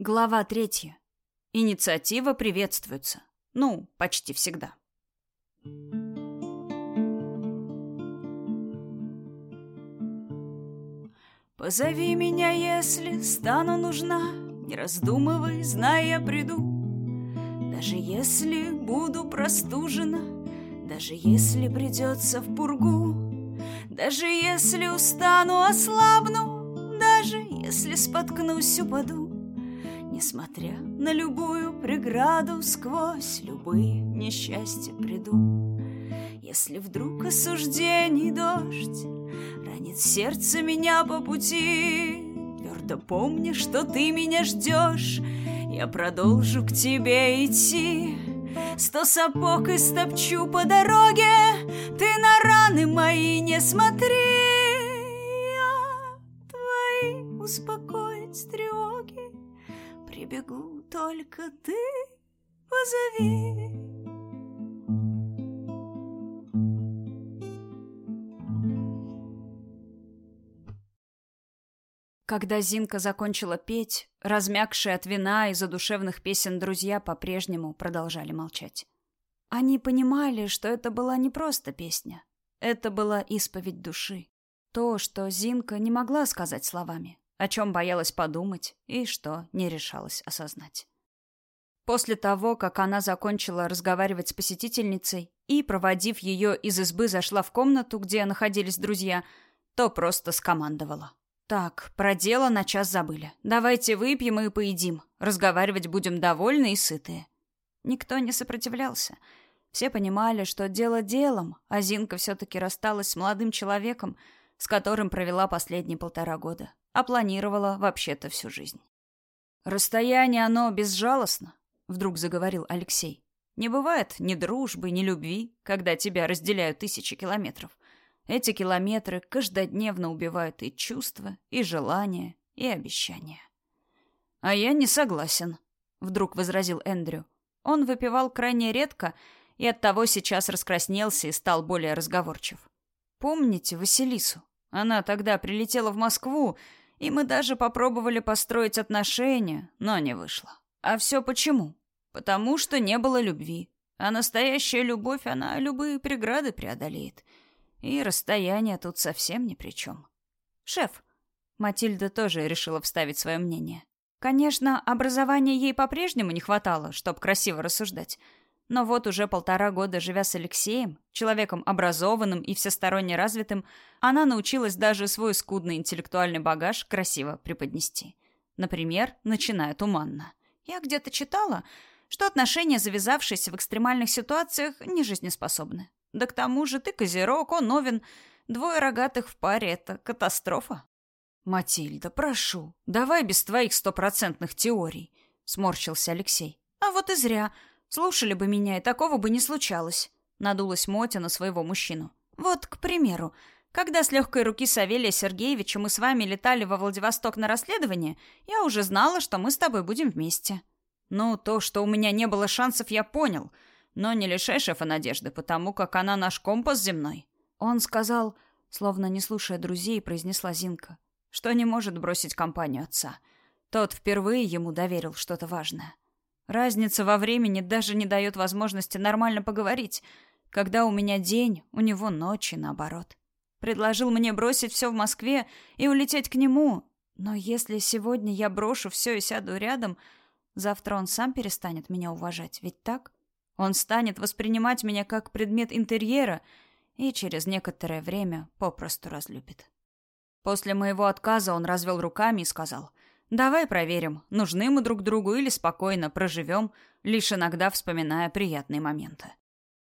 Глава третья. Инициатива приветствуется. Ну, почти всегда. Позови меня, если стану нужна, не раздумывай, знай, я приду. Даже если буду простужена, даже если придется в пургу, даже если устану, ослабну, даже если споткнусь, упаду. Несмотря на любую преграду, сквозь любые несчастья приду. Если вдруг осуждений дождь ранит сердце меня по пути, Твердо помни, что ты меня ждешь, я продолжу к тебе идти. Сто сапог и стопчу по дороге, ты на раны мои не смотри. Я твои успокоить тревоги прибегу, только ты позови. Когда Зинка закончила петь, размягшие от вина и задушевных песен друзья по-прежнему продолжали молчать. Они понимали, что это была не просто песня. Это была исповедь души. То, что Зинка не могла сказать словами о чем боялась подумать и что не решалась осознать. После того, как она закончила разговаривать с посетительницей и, проводив ее из избы, зашла в комнату, где находились друзья, то просто скомандовала. «Так, про дело на час забыли. Давайте выпьем и поедим. Разговаривать будем довольны и сытые». Никто не сопротивлялся. Все понимали, что дело делом, а Зинка все-таки рассталась с молодым человеком, с которым провела последние полтора года а планировала вообще-то всю жизнь. «Расстояние оно безжалостно», — вдруг заговорил Алексей. «Не бывает ни дружбы, ни любви, когда тебя разделяют тысячи километров. Эти километры каждодневно убивают и чувства, и желания, и обещания». «А я не согласен», — вдруг возразил Эндрю. Он выпивал крайне редко и оттого сейчас раскраснелся и стал более разговорчив. «Помните Василису? Она тогда прилетела в Москву и мы даже попробовали построить отношения, но не вышло. А все почему? Потому что не было любви. А настоящая любовь, она любые преграды преодолеет. И расстояние тут совсем ни при чем. Шеф, Матильда тоже решила вставить свое мнение. Конечно, образования ей по-прежнему не хватало, чтобы красиво рассуждать. Но вот уже полтора года живя с Алексеем, человеком образованным и всесторонне развитым, она научилась даже свой скудный интеллектуальный багаж красиво преподнести. Например, начиная туманно. Я где-то читала, что отношения, завязавшиеся в экстремальных ситуациях, не жизнеспособны. Да к тому же ты козерог, он овен. Двое рогатых в паре — это катастрофа. «Матильда, прошу, давай без твоих стопроцентных теорий», — сморщился Алексей. «А вот и зря. Слушали бы меня, и такого бы не случалось. Надулась Мотя на своего мужчину. Вот, к примеру, когда с легкой руки Савелия Сергеевича мы с вами летали во Владивосток на расследование, я уже знала, что мы с тобой будем вместе. Ну, то, что у меня не было шансов, я понял. Но не лишай шефа надежды, потому как она наш компас земной. Он сказал, словно не слушая друзей, произнесла Зинка, что не может бросить компанию отца. Тот впервые ему доверил что-то важное. Разница во времени даже не дает возможности нормально поговорить. Когда у меня день, у него ночи, наоборот. Предложил мне бросить все в Москве и улететь к нему. Но если сегодня я брошу все и сяду рядом, завтра он сам перестанет меня уважать, ведь так? Он станет воспринимать меня как предмет интерьера и через некоторое время попросту разлюбит. После моего отказа он развел руками и сказал — Давай проверим, нужны мы друг другу или спокойно проживем, лишь иногда вспоминая приятные моменты.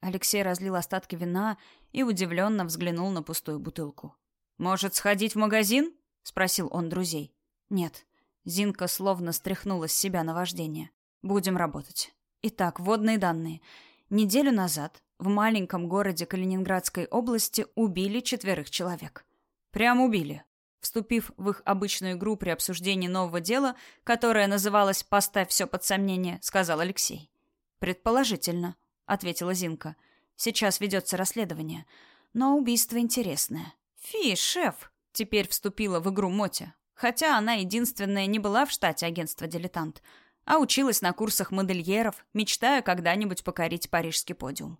Алексей разлил остатки вина и удивленно взглянул на пустую бутылку. «Может, сходить в магазин?» — спросил он друзей. «Нет». Зинка словно стряхнула с себя наваждение. «Будем работать. Итак, водные данные. Неделю назад в маленьком городе Калининградской области убили четверых человек. Прям убили вступив в их обычную игру при обсуждении нового дела, которое называлось «Поставь все под сомнение», сказал Алексей. «Предположительно», — ответила Зинка. «Сейчас ведется расследование. Но убийство интересное». «Фи, шеф!» — теперь вступила в игру Мотя. Хотя она единственная не была в штате агентства «Дилетант», а училась на курсах модельеров, мечтая когда-нибудь покорить парижский подиум.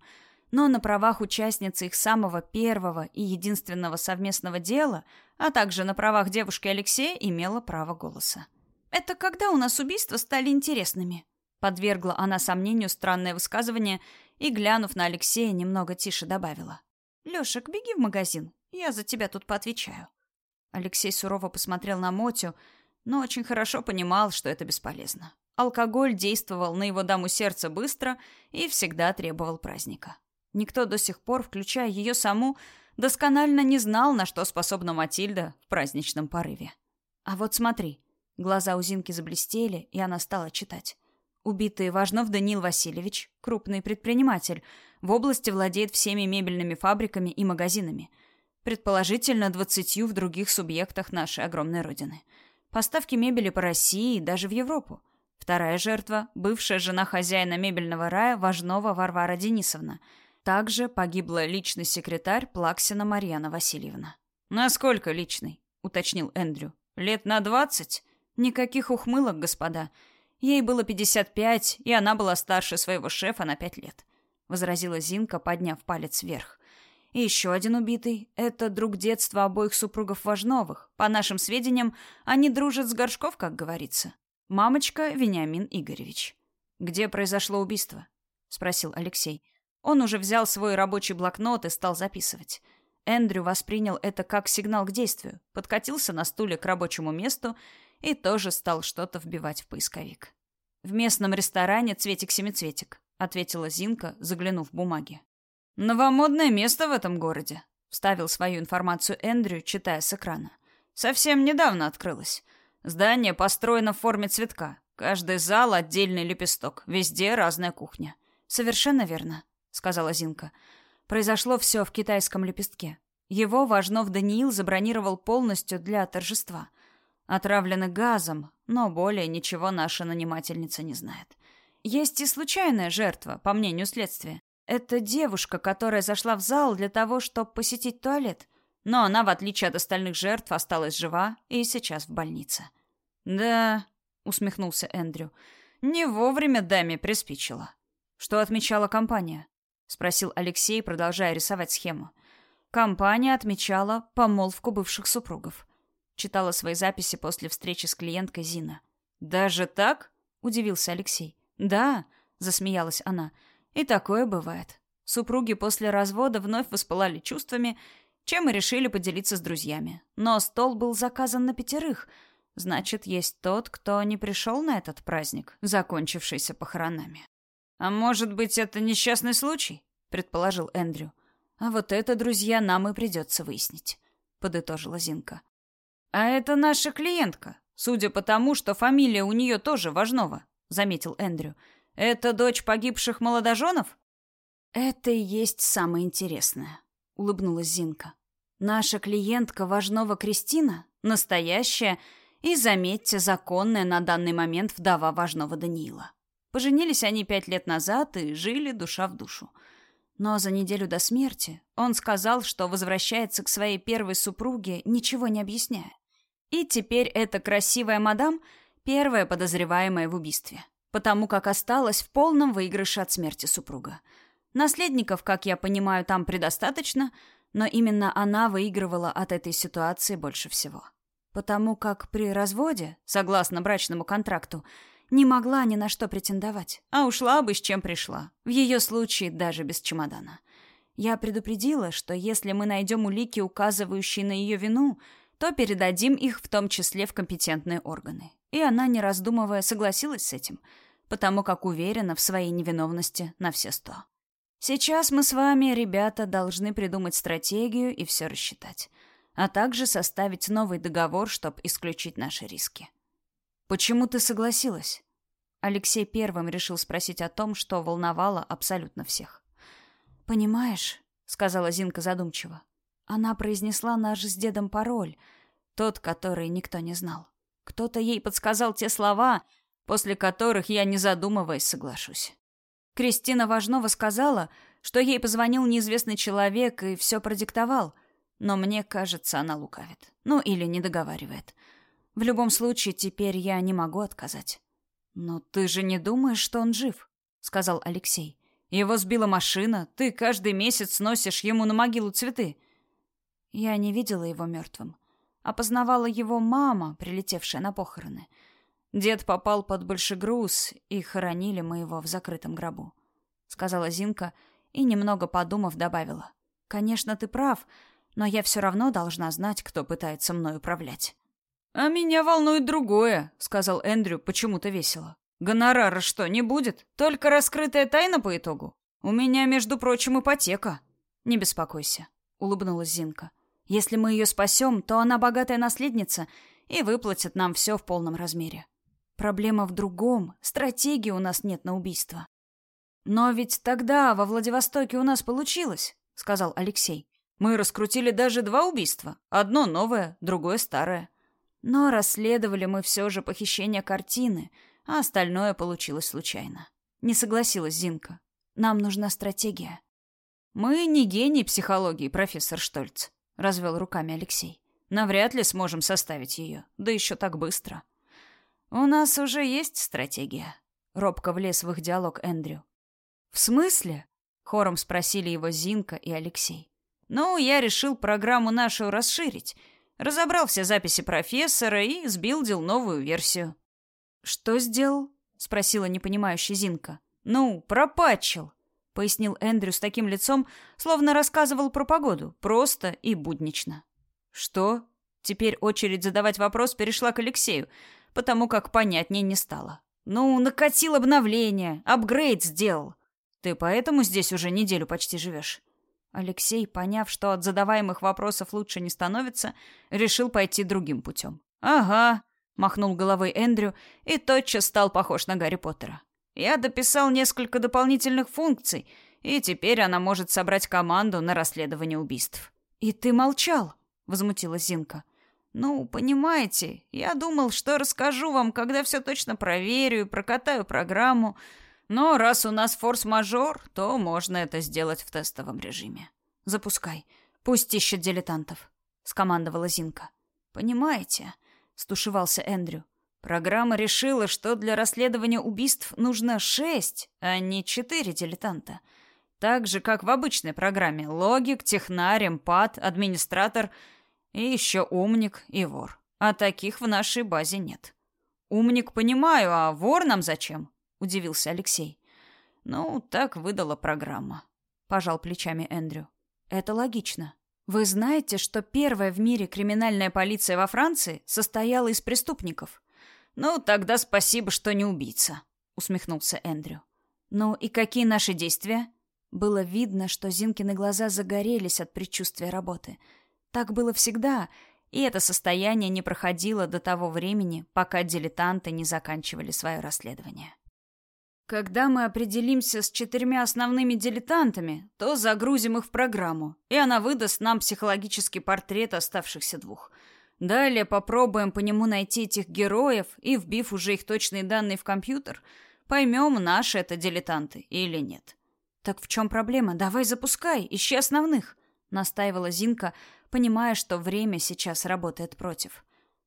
Но на правах участницы их самого первого и единственного совместного дела, а также на правах девушки Алексея, имела право голоса. «Это когда у нас убийства стали интересными?» Подвергла она сомнению странное высказывание и, глянув на Алексея, немного тише добавила. «Лешек, беги в магазин, я за тебя тут поотвечаю». Алексей сурово посмотрел на Мотю, но очень хорошо понимал, что это бесполезно. Алкоголь действовал на его даму сердца быстро и всегда требовал праздника. Никто до сих пор, включая ее саму, досконально не знал, на что способна Матильда в праздничном порыве. А вот смотри. Глаза у Зинки заблестели, и она стала читать. Убитый Важнов Даниил Васильевич, крупный предприниматель, в области владеет всеми мебельными фабриками и магазинами. Предположительно, двадцатью в других субъектах нашей огромной родины. Поставки мебели по России и даже в Европу. Вторая жертва – бывшая жена хозяина мебельного рая Важнова Варвара Денисовна. Также погибла личный секретарь Плаксина Марьяна Васильевна. «Насколько личный?» – уточнил Эндрю. «Лет на двадцать?» «Никаких ухмылок, господа. Ей было пятьдесят пять, и она была старше своего шефа на пять лет», – возразила Зинка, подняв палец вверх. И еще один убитый – это друг детства обоих супругов Важновых. По нашим сведениям, они дружат с Горшков, как говорится. Мамочка Вениамин Игоревич. Где произошло убийство? спросил Алексей. Он уже взял свой рабочий блокнот и стал записывать. Эндрю воспринял это как сигнал к действию, подкатился на стуле к рабочему месту и тоже стал что-то вбивать в поисковик. В местном ресторане Цветик-семицветик, ответила Зинка, заглянув в бумаги. Новомодное место в этом городе, вставил свою информацию Эндрю, читая с экрана. Совсем недавно открылось. Здание построено в форме цветка. Каждый зал — отдельный лепесток. Везде разная кухня. «Совершенно верно», — сказала Зинка. «Произошло все в китайском лепестке. Его Важнов Даниил забронировал полностью для торжества. Отравлены газом, но более ничего наша нанимательница не знает. Есть и случайная жертва, по мнению следствия. Это девушка, которая зашла в зал для того, чтобы посетить туалет. Но она, в отличие от остальных жертв, осталась жива и сейчас в больнице. «Да», — усмехнулся Эндрю, — «не вовремя даме приспичило». «Что отмечала компания?» — спросил Алексей, продолжая рисовать схему. Компания отмечала помолвку бывших супругов. Читала свои записи после встречи с клиенткой Зина. «Даже так?» — удивился Алексей. «Да», — засмеялась она, — «и такое бывает. Супруги после развода вновь воспылали чувствами, чем и решили поделиться с друзьями. Но стол был заказан на пятерых — Значит, есть тот, кто не пришел на этот праздник, закончившийся похоронами. А может быть, это несчастный случай? предположил Эндрю. А вот это, друзья, нам и придется выяснить, подытожила Зинка. А это наша клиентка, судя по тому, что фамилия у нее тоже Важнова, заметил Эндрю. Это дочь погибших молодоженов? Это и есть самое интересное, улыбнулась Зинка. Наша клиентка Важнова Кристина настоящая и, заметьте, законная на данный момент вдова важного Даниила. Поженились они пять лет назад и жили душа в душу. Но за неделю до смерти он сказал, что возвращается к своей первой супруге, ничего не объясняя. И теперь эта красивая мадам — первая подозреваемая в убийстве, потому как осталась в полном выигрыше от смерти супруга. Наследников, как я понимаю, там предостаточно, но именно она выигрывала от этой ситуации больше всего потому как при разводе, согласно брачному контракту, не могла ни на что претендовать, а ушла бы с чем пришла, в ее случае даже без чемодана. Я предупредила, что если мы найдем улики, указывающие на ее вину, то передадим их в том числе в компетентные органы. И она, не раздумывая, согласилась с этим, потому как уверена в своей невиновности на все сто. Сейчас мы с вами, ребята, должны придумать стратегию и все рассчитать а также составить новый договор, чтобы исключить наши риски. Почему ты согласилась? Алексей первым решил спросить о том, что волновало абсолютно всех. Понимаешь, сказала Зинка задумчиво. Она произнесла наш с дедом пароль, тот, который никто не знал. Кто-то ей подсказал те слова, после которых я, не задумываясь, соглашусь. Кристина Важнова сказала, что ей позвонил неизвестный человек и все продиктовал — но мне кажется, она лукавит. Ну, или не договаривает. В любом случае, теперь я не могу отказать. «Но ты же не думаешь, что он жив?» — сказал Алексей. «Его сбила машина, ты каждый месяц носишь ему на могилу цветы». Я не видела его мертвым. Опознавала его мама, прилетевшая на похороны. Дед попал под большой груз, и хоронили мы его в закрытом гробу. Сказала Зинка и, немного подумав, добавила. «Конечно, ты прав, но я все равно должна знать, кто пытается мной управлять». «А меня волнует другое», — сказал Эндрю почему-то весело. «Гонорара что, не будет? Только раскрытая тайна по итогу? У меня, между прочим, ипотека». «Не беспокойся», — улыбнулась Зинка. «Если мы ее спасем, то она богатая наследница и выплатит нам все в полном размере. Проблема в другом. Стратегии у нас нет на убийство». «Но ведь тогда во Владивостоке у нас получилось», — сказал Алексей. «Мы раскрутили даже два убийства. Одно новое, другое старое». Но расследовали мы все же похищение картины, а остальное получилось случайно. Не согласилась Зинка. Нам нужна стратегия. Мы не гений психологии, профессор Штольц, развел руками Алексей. Навряд ли сможем составить ее, да еще так быстро. У нас уже есть стратегия. Робко влез в их диалог Эндрю. В смысле? Хором спросили его Зинка и Алексей. Ну, я решил программу нашу расширить Разобрал все записи профессора и сбилдил новую версию. «Что сделал?» — спросила непонимающая Зинка. «Ну, пропатчил», — пояснил Эндрю с таким лицом, словно рассказывал про погоду, просто и буднично. «Что?» Теперь очередь задавать вопрос перешла к Алексею, потому как понятнее не стало. «Ну, накатил обновление, апгрейд сделал. Ты поэтому здесь уже неделю почти живешь?» Алексей, поняв, что от задаваемых вопросов лучше не становится, решил пойти другим путем. «Ага», — махнул головой Эндрю и тотчас стал похож на Гарри Поттера. «Я дописал несколько дополнительных функций, и теперь она может собрать команду на расследование убийств». «И ты молчал?» — возмутилась Зинка. «Ну, понимаете, я думал, что расскажу вам, когда все точно проверю и прокатаю программу, но раз у нас форс-мажор, то можно это сделать в тестовом режиме. Запускай. Пусть ищет дилетантов, скомандовала Зинка. Понимаете, стушевался Эндрю. Программа решила, что для расследования убийств нужно шесть, а не четыре дилетанта. Так же, как в обычной программе. Логик, технарь, эмпат, администратор и еще умник и вор. А таких в нашей базе нет. Умник понимаю, а вор нам зачем? Удивился Алексей. Ну, так выдала программа, пожал плечами Эндрю. Это логично. Вы знаете, что первая в мире криминальная полиция во Франции состояла из преступников? Ну, тогда спасибо, что не убийца, усмехнулся Эндрю. Ну и какие наши действия? Было видно, что Зинкины глаза загорелись от предчувствия работы. Так было всегда, и это состояние не проходило до того времени, пока дилетанты не заканчивали свое расследование. Когда мы определимся с четырьмя основными дилетантами, то загрузим их в программу, и она выдаст нам психологический портрет оставшихся двух. Далее попробуем по нему найти этих героев и, вбив уже их точные данные в компьютер, поймем, наши это дилетанты или нет. «Так в чем проблема? Давай запускай, ищи основных», — настаивала Зинка, понимая, что время сейчас работает против.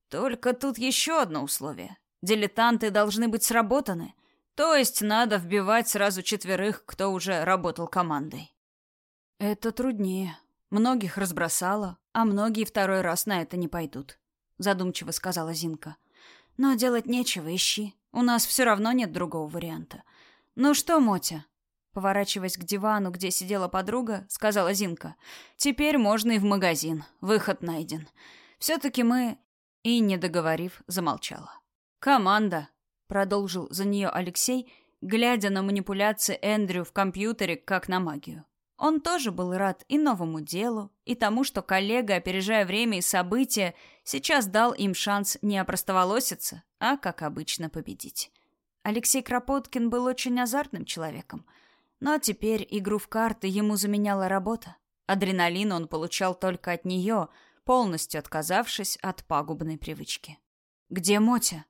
«Только тут еще одно условие. Дилетанты должны быть сработаны». То есть надо вбивать сразу четверых, кто уже работал командой. Это труднее. Многих разбросало, а многие второй раз на это не пойдут, задумчиво сказала Зинка. Но делать нечего, ищи. У нас все равно нет другого варианта. Ну что, Мотя? Поворачиваясь к дивану, где сидела подруга, сказала Зинка. Теперь можно и в магазин. Выход найден. Все-таки мы... И, не договорив, замолчала. Команда, продолжил за нее Алексей, глядя на манипуляции Эндрю в компьютере как на магию. Он тоже был рад и новому делу, и тому, что коллега, опережая время и события, сейчас дал им шанс не опростоволоситься, а, как обычно, победить. Алексей Кропоткин был очень азартным человеком, но теперь игру в карты ему заменяла работа. Адреналин он получал только от нее, полностью отказавшись от пагубной привычки. «Где Мотя?»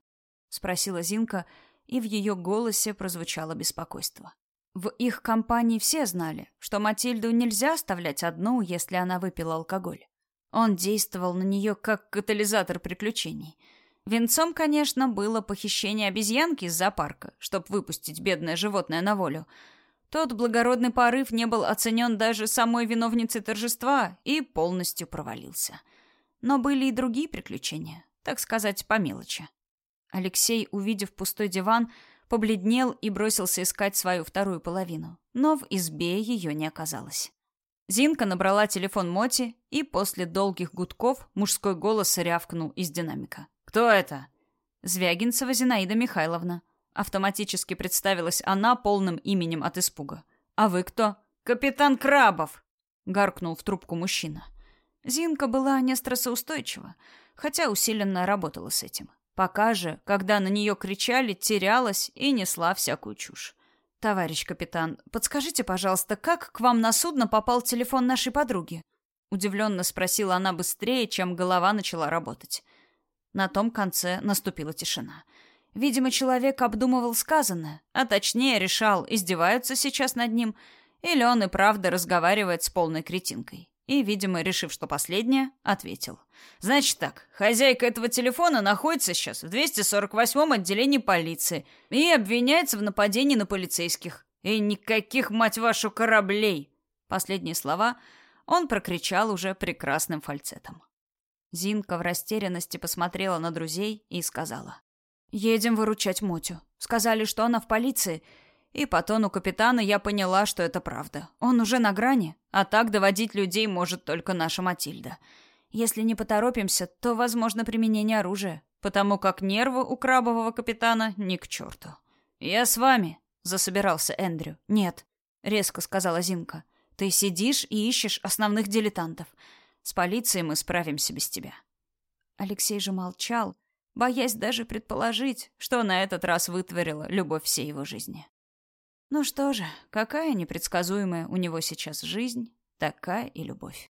Спросила Зинка, и в ее голосе прозвучало беспокойство. В их компании все знали, что Матильду нельзя оставлять одну, если она выпила алкоголь. Он действовал на нее как катализатор приключений. Венцом, конечно, было похищение обезьянки из зоопарка, чтобы выпустить бедное животное на волю. Тот благородный порыв не был оценен даже самой виновницей торжества и полностью провалился. Но были и другие приключения, так сказать, по мелочи. Алексей, увидев пустой диван, побледнел и бросился искать свою вторую половину. Но в избе ее не оказалось. Зинка набрала телефон Моти, и после долгих гудков мужской голос рявкнул из динамика. «Кто это?» «Звягинцева Зинаида Михайловна». Автоматически представилась она полным именем от испуга. «А вы кто?» «Капитан Крабов!» — гаркнул в трубку мужчина. Зинка была не стрессоустойчива, хотя усиленно работала с этим. Пока же, когда на нее кричали, терялась и несла всякую чушь. «Товарищ капитан, подскажите, пожалуйста, как к вам на судно попал телефон нашей подруги?» Удивленно спросила она быстрее, чем голова начала работать. На том конце наступила тишина. Видимо, человек обдумывал сказанное, а точнее решал, издеваются сейчас над ним, или он и правда разговаривает с полной кретинкой и, видимо, решив, что последнее, ответил. «Значит так, хозяйка этого телефона находится сейчас в 248-м отделении полиции и обвиняется в нападении на полицейских. И никаких, мать вашу, кораблей!» Последние слова он прокричал уже прекрасным фальцетом. Зинка в растерянности посмотрела на друзей и сказала. «Едем выручать Мотю. Сказали, что она в полиции, и по тону капитана я поняла, что это правда. Он уже на грани, а так доводить людей может только наша Матильда. Если не поторопимся, то возможно применение оружия, потому как нервы у крабового капитана ни к черту. «Я с вами», — засобирался Эндрю. «Нет», — резко сказала Зинка. «Ты сидишь и ищешь основных дилетантов. С полицией мы справимся без тебя». Алексей же молчал, боясь даже предположить, что на этот раз вытворила любовь всей его жизни. Ну что же, какая непредсказуемая у него сейчас жизнь, такая и любовь.